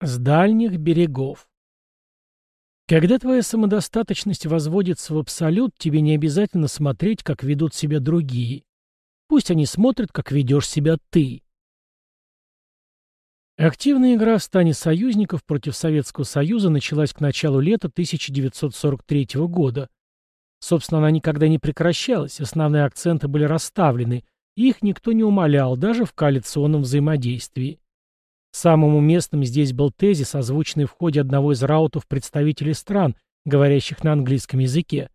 С дальних берегов. Когда твоя самодостаточность возводится в абсолют, тебе не обязательно смотреть, как ведут себя другие. Пусть они смотрят, как ведешь себя ты. Активная игра в стане союзников против Советского Союза началась к началу лета 1943 года. Собственно, она никогда не прекращалась, основные акценты были расставлены, и их никто не умалял, даже в коалиционном взаимодействии. Самым уместным здесь был тезис, озвученный в ходе одного из раутов представителей стран, говорящих на английском языке.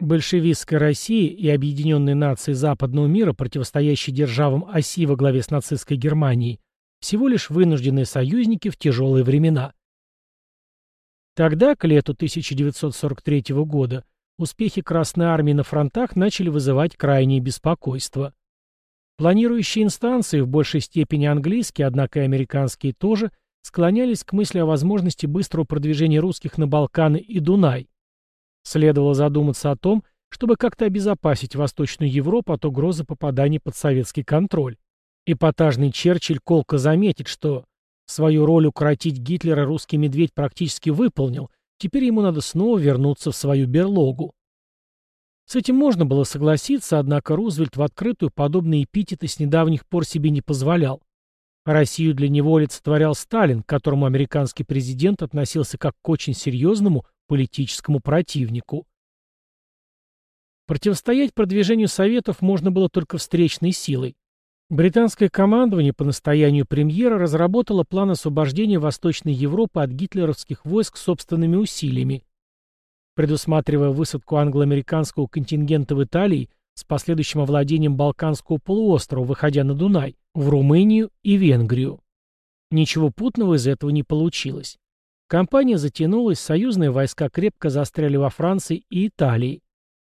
Большевистская Россия и объединенные нации западного мира, противостоящие державам оси во главе с нацистской Германией, всего лишь вынужденные союзники в тяжелые времена. Тогда, к лету 1943 года, успехи Красной Армии на фронтах начали вызывать крайнее беспокойство. Планирующие инстанции, в большей степени английские, однако и американские тоже, склонялись к мысли о возможности быстрого продвижения русских на Балканы и Дунай. Следовало задуматься о том, чтобы как-то обезопасить Восточную Европу от угрозы попадания под советский контроль. Эпатажный Черчилль колко заметит, что свою роль укротить Гитлера русский медведь практически выполнил, теперь ему надо снова вернуться в свою берлогу. С этим можно было согласиться, однако Рузвельт в открытую подобные эпитеты с недавних пор себе не позволял. Россию для него олицетворял Сталин, к которому американский президент относился как к очень серьезному политическому противнику. Противостоять продвижению Советов можно было только встречной силой. Британское командование по настоянию премьера разработало план освобождения Восточной Европы от гитлеровских войск собственными усилиями, предусматривая высадку англо-американского контингента в Италии с последующим овладением Балканского полуострова, выходя на Дунай, в Румынию и Венгрию. Ничего путного из этого не получилось. Кампания затянулась, союзные войска крепко застряли во Франции и Италии.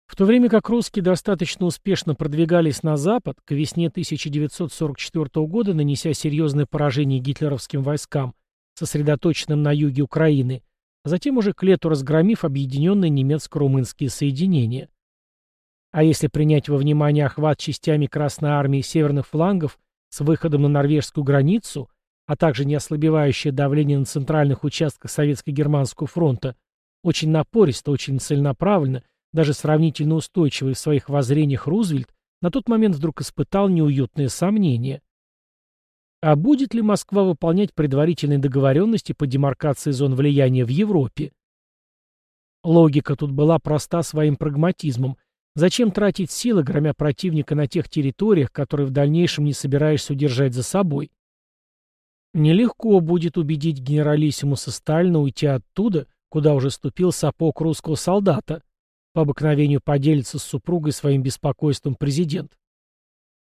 В то время как русские достаточно успешно продвигались на запад, к весне 1944 года, нанеся серьезное поражение гитлеровским войскам, сосредоточенным на юге Украины, затем уже к лету разгромив объединенные немецко-румынские соединения. А если принять во внимание охват частями Красной Армии северных флангов с выходом на норвежскую границу, а также неослабевающее давление на центральных участках Советско-Германского фронта, очень напористо, очень целенаправленно, даже сравнительно устойчивый в своих воззрениях Рузвельт, на тот момент вдруг испытал неуютные сомнения. А будет ли Москва выполнять предварительные договоренности по демаркации зон влияния в Европе? Логика тут была проста своим прагматизмом. Зачем тратить силы, громя противника на тех территориях, которые в дальнейшем не собираешься удержать за собой? Нелегко будет убедить генералиссимуса Сталина уйти оттуда, куда уже ступил сапог русского солдата. По обыкновению поделится с супругой своим беспокойством президент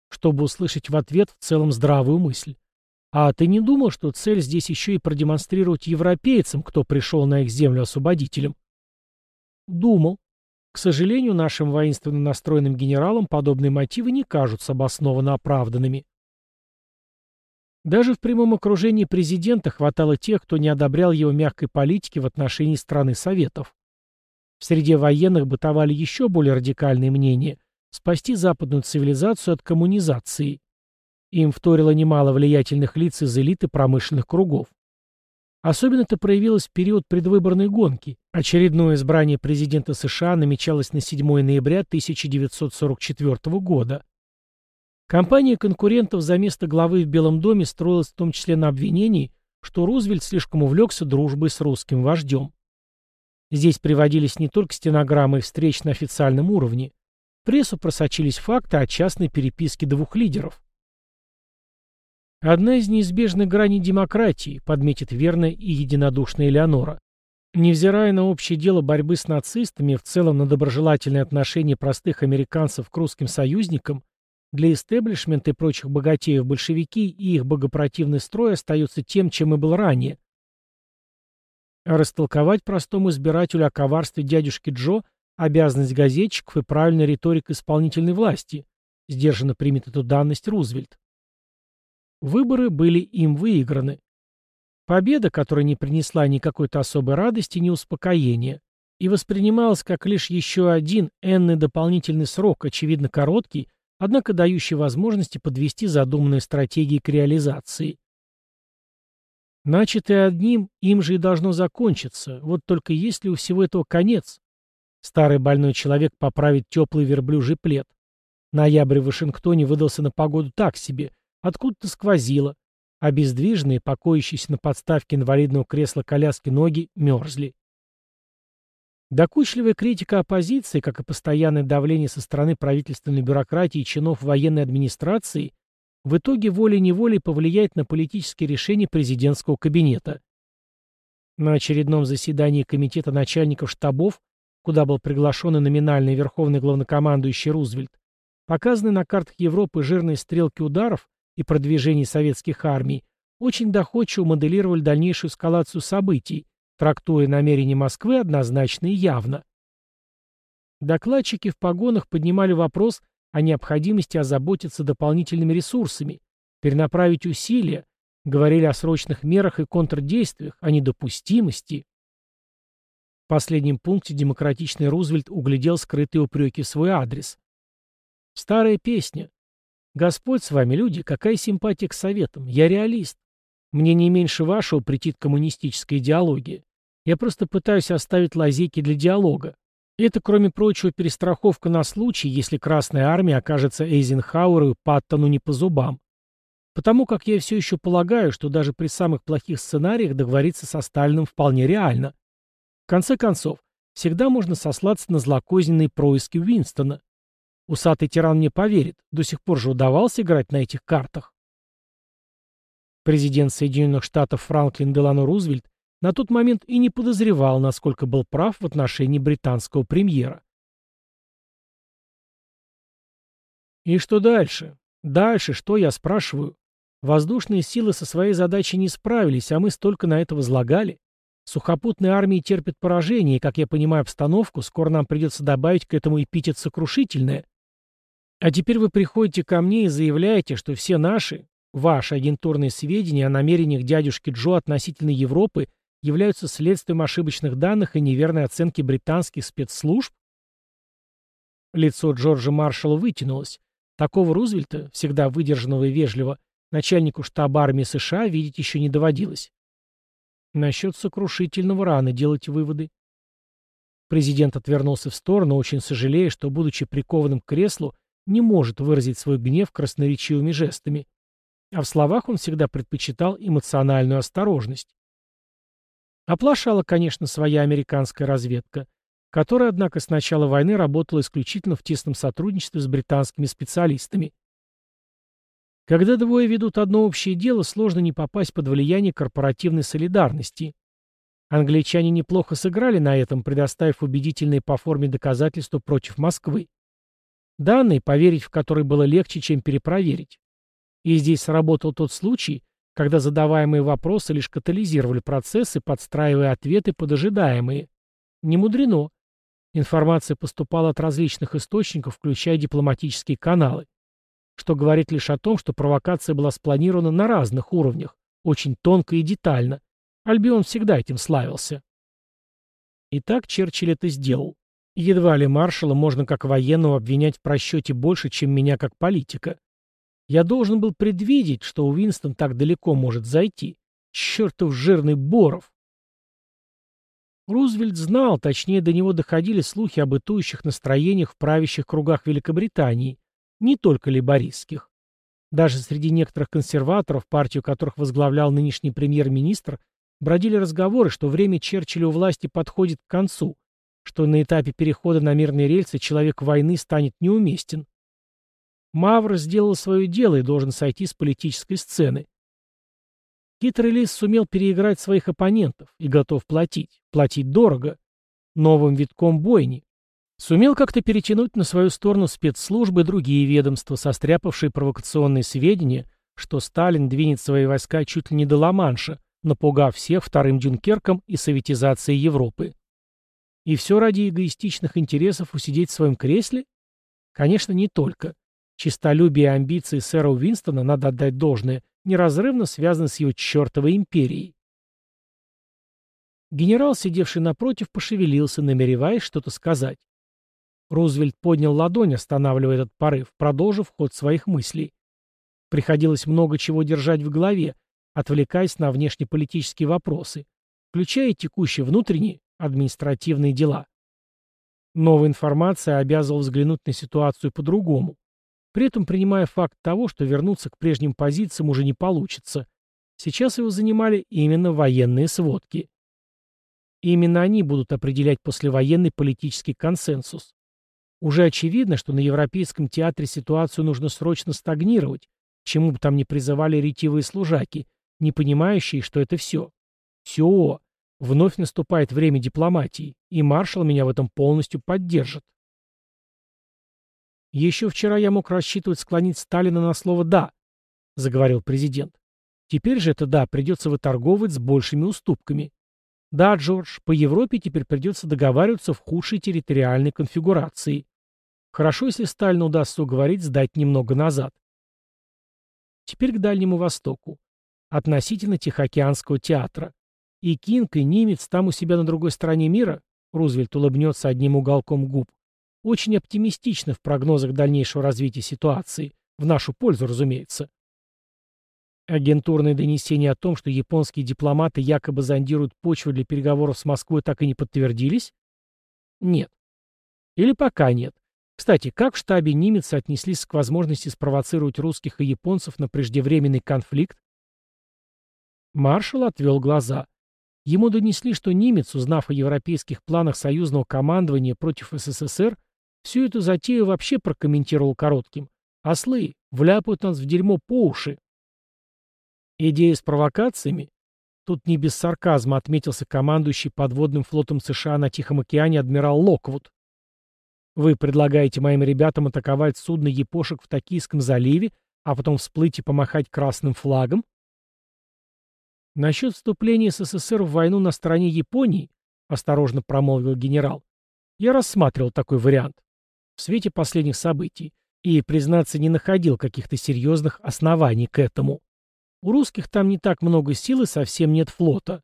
чтобы услышать в ответ в целом здравую мысль. А ты не думал, что цель здесь еще и продемонстрировать европейцам, кто пришел на их землю освободителем? Думал. К сожалению, нашим воинственно настроенным генералам подобные мотивы не кажутся обоснованно оправданными. Даже в прямом окружении президента хватало тех, кто не одобрял его мягкой политики в отношении страны Советов. В среде военных бытовали еще более радикальные мнения, спасти западную цивилизацию от коммунизации. Им вторило немало влиятельных лиц из элиты промышленных кругов. Особенно это проявилось в период предвыборной гонки. Очередное избрание президента США намечалось на 7 ноября 1944 года. Компания конкурентов за место главы в Белом доме строилась в том числе на обвинении, что Рузвельт слишком увлекся дружбой с русским вождем. Здесь приводились не только стенограммы встреч на официальном уровне, прессу просочились факты о частной переписке двух лидеров. Одна из неизбежных граней демократии, подметит верная и единодушная Элеонора. Невзирая на общее дело борьбы с нацистами в целом на доброжелательное отношение простых американцев к русским союзникам, для истеблишмента и прочих богатеев большевики и их богопротивный строй остаются тем, чем и был ранее. Растолковать простому избирателю о коварстве дядюшки Джо Обязанность газетчиков и правильная риторика исполнительной власти. Сдержанно примет эту данность Рузвельт. Выборы были им выиграны. Победа, которая не принесла никакой-то особой радости, ни успокоения, и воспринималась как лишь еще один энный дополнительный срок, очевидно короткий, однако дающий возможности подвести задуманные стратегии к реализации. Начатое одним, им же и должно закончиться. Вот только есть ли у всего этого конец? Старый больной человек поправит теплый верблюжий плед. Ноябрь в Вашингтоне выдался на погоду так себе. Откуда-то сквозило. Обездвиженные, покоящиеся на подставке инвалидного кресла коляски ноги, мерзли. Докучливая критика оппозиции, как и постоянное давление со стороны правительственной бюрократии и чинов военной администрации, в итоге волей-неволей повлияет на политические решения президентского кабинета. На очередном заседании Комитета начальников штабов, куда был приглашен и номинальный верховный главнокомандующий Рузвельт, показаны на картах Европы жирные стрелки ударов и продвижений советских армий, очень доходчиво моделировали дальнейшую эскалацию событий, трактуя намерения Москвы однозначно и явно. Докладчики в погонах поднимали вопрос о необходимости озаботиться дополнительными ресурсами, перенаправить усилия, говорили о срочных мерах и контрдействиях, о недопустимости. В последнем пункте демократичный Рузвельт углядел скрытые упреки в свой адрес. Старая песня. «Господь с вами, люди, какая симпатия к советам. Я реалист. Мне не меньше вашего претит коммунистическая идеология. Я просто пытаюсь оставить лазейки для диалога. Это, кроме прочего, перестраховка на случай, если Красная Армия окажется Эйзенхауэру и Паттону не по зубам. Потому как я все еще полагаю, что даже при самых плохих сценариях договориться со Сталиным вполне реально. В конце концов, всегда можно сослаться на злокозненные происки Уинстона. Усатый тиран мне поверит, до сих пор же удавалось играть на этих картах. Президент Соединенных Штатов Франклин Делано Рузвельт на тот момент и не подозревал, насколько был прав в отношении британского премьера. И что дальше? Дальше что, я спрашиваю? Воздушные силы со своей задачей не справились, а мы столько на это возлагали. Сухопутные армии терпят поражение, и, как я понимаю обстановку, скоро нам придется добавить к этому эпитет «сокрушительное». А теперь вы приходите ко мне и заявляете, что все наши, ваши агентурные сведения о намерениях дядюшки Джо относительно Европы являются следствием ошибочных данных и неверной оценки британских спецслужб? Лицо Джорджа Маршалла вытянулось. Такого Рузвельта, всегда выдержанного и вежливо, начальнику штаба армии США видеть еще не доводилось. Насчет сокрушительного рано делать выводы. Президент отвернулся в сторону, очень сожалея, что, будучи прикованным к креслу, не может выразить свой гнев красноречивыми жестами. А в словах он всегда предпочитал эмоциональную осторожность. Оплошала, конечно, своя американская разведка, которая, однако, с начала войны работала исключительно в тесном сотрудничестве с британскими специалистами. Когда двое ведут одно общее дело, сложно не попасть под влияние корпоративной солидарности. Англичане неплохо сыграли на этом, предоставив убедительные по форме доказательства против Москвы. Данные, поверить в которые было легче, чем перепроверить. И здесь сработал тот случай, когда задаваемые вопросы лишь катализировали процессы, подстраивая ответы под ожидаемые. Не мудрено. Информация поступала от различных источников, включая дипломатические каналы, что говорит лишь о том, что провокация была спланирована на разных уровнях, очень тонко и детально. Альбион всегда этим славился. Итак, Черчилль это сделал. Едва ли маршала можно как военного обвинять в просчете больше, чем меня как политика. Я должен был предвидеть, что Уинстон так далеко может зайти. Чертов жирный Боров! Рузвельт знал, точнее до него доходили слухи об бытующих настроениях в правящих кругах Великобритании, не только лейбористских. Даже среди некоторых консерваторов, партию которых возглавлял нынешний премьер-министр, бродили разговоры, что время Черчилля у власти подходит к концу, что на этапе перехода на мирные рельсы человек войны станет неуместен. Мавр сделал свое дело и должен сойти с политической сцены. Хитрый лис сумел переиграть своих оппонентов и готов платить. Платить дорого. Новым витком бойни. Сумел как-то перетянуть на свою сторону спецслужбы и другие ведомства, состряпавшие провокационные сведения, что Сталин двинет свои войска чуть ли не до Ла-Манша, напугав всех вторым Дюнкерком и советизацией Европы. И все ради эгоистичных интересов усидеть в своем кресле? Конечно, не только. Чистолюбие и амбиции сэра Уинстона, надо отдать должное, неразрывно связаны с его чертовой империей. Генерал, сидевший напротив, пошевелился, намереваясь что-то сказать. Рузвельт поднял ладонь, останавливая этот порыв, продолжив ход своих мыслей. Приходилось много чего держать в голове, отвлекаясь на внешнеполитические вопросы, включая текущие внутренние административные дела. Новая информация обязывала взглянуть на ситуацию по-другому, при этом принимая факт того, что вернуться к прежним позициям уже не получится. Сейчас его занимали именно военные сводки. И именно они будут определять послевоенный политический консенсус. Уже очевидно, что на Европейском театре ситуацию нужно срочно стагнировать, чему бы там ни призывали ретивые служаки, не понимающие, что это все. Все. Вновь наступает время дипломатии, и маршал меня в этом полностью поддержит. «Еще вчера я мог рассчитывать склонить Сталина на слово «да», — заговорил президент. «Теперь же это «да» придется выторговывать с большими уступками. Да, Джордж, по Европе теперь придется договариваться в худшей территориальной конфигурации. Хорошо, если Сталину удастся уговорить сдать немного назад. Теперь к Дальнему Востоку. Относительно Тихоокеанского театра. И Кинг, и Нимец там у себя на другой стороне мира, Рузвельт улыбнется одним уголком губ, очень оптимистично в прогнозах дальнейшего развития ситуации, в нашу пользу, разумеется. Агентурные донесения о том, что японские дипломаты якобы зондируют почву для переговоров с Москвой, так и не подтвердились? Нет. Или пока нет. Кстати, как в штабе Нимеца отнеслись к возможности спровоцировать русских и японцев на преждевременный конфликт? Маршал отвел глаза. Ему донесли, что немец, узнав о европейских планах союзного командования против СССР, всю эту затею вообще прокомментировал коротким. «Ослы, вляпают нас в дерьмо по уши». Идея с провокациями? Тут не без сарказма отметился командующий подводным флотом США на Тихом океане адмирал Локвуд. Вы предлагаете моим ребятам атаковать судно япошек в Токийском заливе, а потом всплыть и помахать красным флагом? Насчет вступления СССР в войну на стороне Японии, осторожно промолвил генерал, я рассматривал такой вариант в свете последних событий и, признаться, не находил каких-то серьезных оснований к этому. У русских там не так много сил и совсем нет флота.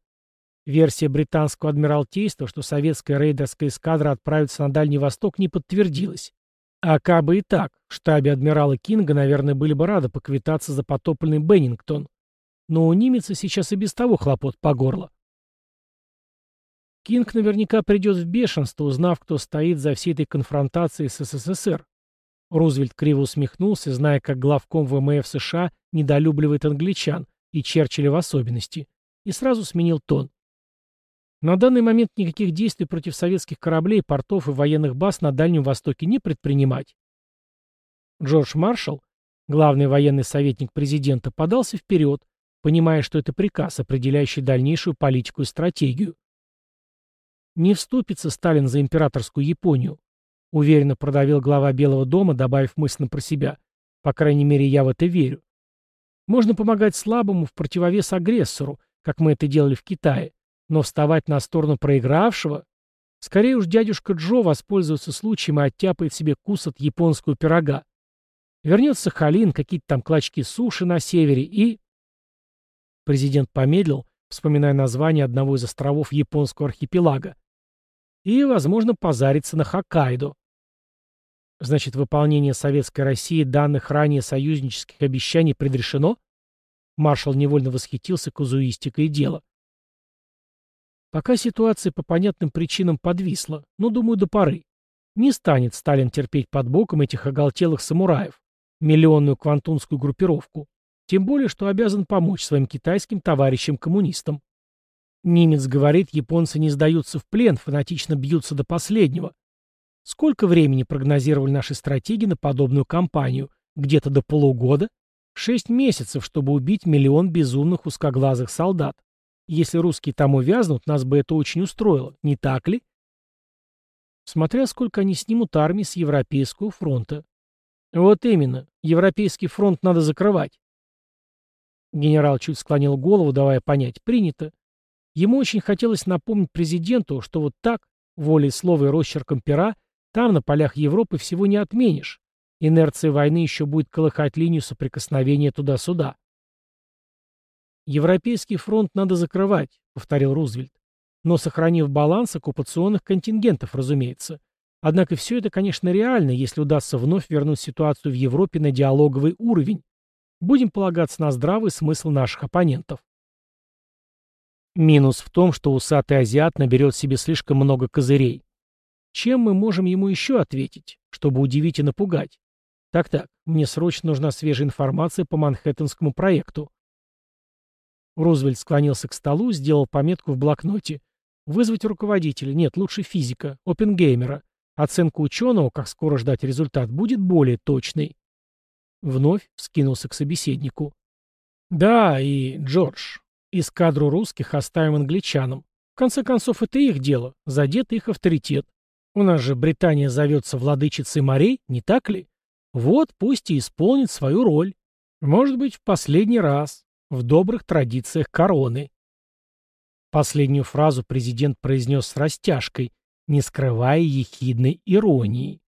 Версия британского адмиралтейства, что советская рейдерская эскадра отправится на Дальний Восток, не подтвердилась. А кабы и так, в штабе адмирала Кинга, наверное, были бы рады поквитаться за потопленный Беннингтон. Но у немеца сейчас и без того хлопот по горло. Кинг наверняка придет в бешенство, узнав, кто стоит за всей этой конфронтацией с СССР. Рузвельт криво усмехнулся, зная, как главком ВМФ США недолюбливает англичан, и Черчилля в особенности, и сразу сменил тон. На данный момент никаких действий против советских кораблей, портов и военных баз на Дальнем Востоке не предпринимать. Джордж Маршалл, главный военный советник президента, подался вперед, понимая, что это приказ, определяющий дальнейшую политику и стратегию. Не вступится Сталин за императорскую Японию, Уверенно продавил глава Белого дома, добавив мысленно про себя. По крайней мере, я в это верю. Можно помогать слабому в противовес агрессору, как мы это делали в Китае, но вставать на сторону проигравшего... Скорее уж дядюшка Джо воспользуется случаем и оттяпает себе кус от японского пирога. Вернется Халин, какие-то там клочки суши на севере и... Президент помедлил, вспоминая название одного из островов японского архипелага. И, возможно, позарится на Хоккайдо. Значит, выполнение Советской России данных ранее союзнических обещаний предрешено? Маршал невольно восхитился казуистикой дела. Пока ситуация по понятным причинам подвисла, но, думаю, до поры. Не станет Сталин терпеть под боком этих оголтелых самураев, миллионную квантунскую группировку, тем более, что обязан помочь своим китайским товарищам-коммунистам. Немец говорит, японцы не сдаются в плен, фанатично бьются до последнего. Сколько времени прогнозировали наши стратеги на подобную кампанию? Где-то до полугода? Шесть месяцев, чтобы убить миллион безумных узкоглазых солдат. Если русские там увязнут, нас бы это очень устроило, не так ли? Смотря сколько они снимут армии с Европейского фронта. Вот именно, Европейский фронт надо закрывать. Генерал чуть склонил голову, давая понять, принято. Ему очень хотелось напомнить президенту, что вот так, волей слова и росчерком пера, там, на полях Европы, всего не отменишь. Инерция войны еще будет колыхать линию соприкосновения туда-сюда. «Европейский фронт надо закрывать», — повторил Рузвельт. «Но сохранив баланс оккупационных контингентов, разумеется. Однако все это, конечно, реально, если удастся вновь вернуть ситуацию в Европе на диалоговый уровень. Будем полагаться на здравый смысл наших оппонентов. Минус в том, что усатый азиат наберет себе слишком много козырей. Чем мы можем ему еще ответить, чтобы удивить и напугать? Так-так, мне срочно нужна свежая информация по Манхэттенскому проекту. Рузвельт склонился к столу, сделал пометку в блокноте. Вызвать руководителя, нет, лучше физика, опенгеймера. Оценка ученого, как скоро ждать результат, будет более точной. Вновь вскинулся к собеседнику. Да, и, Джордж, эскадру русских оставим англичанам. В конце концов, это их дело, задет их авторитет. У нас же Британия зовется владычицей морей, не так ли? Вот пусть и исполнит свою роль. Может быть, в последний раз, в добрых традициях короны. Последнюю фразу президент произнес с растяжкой, не скрывая ехидной иронии.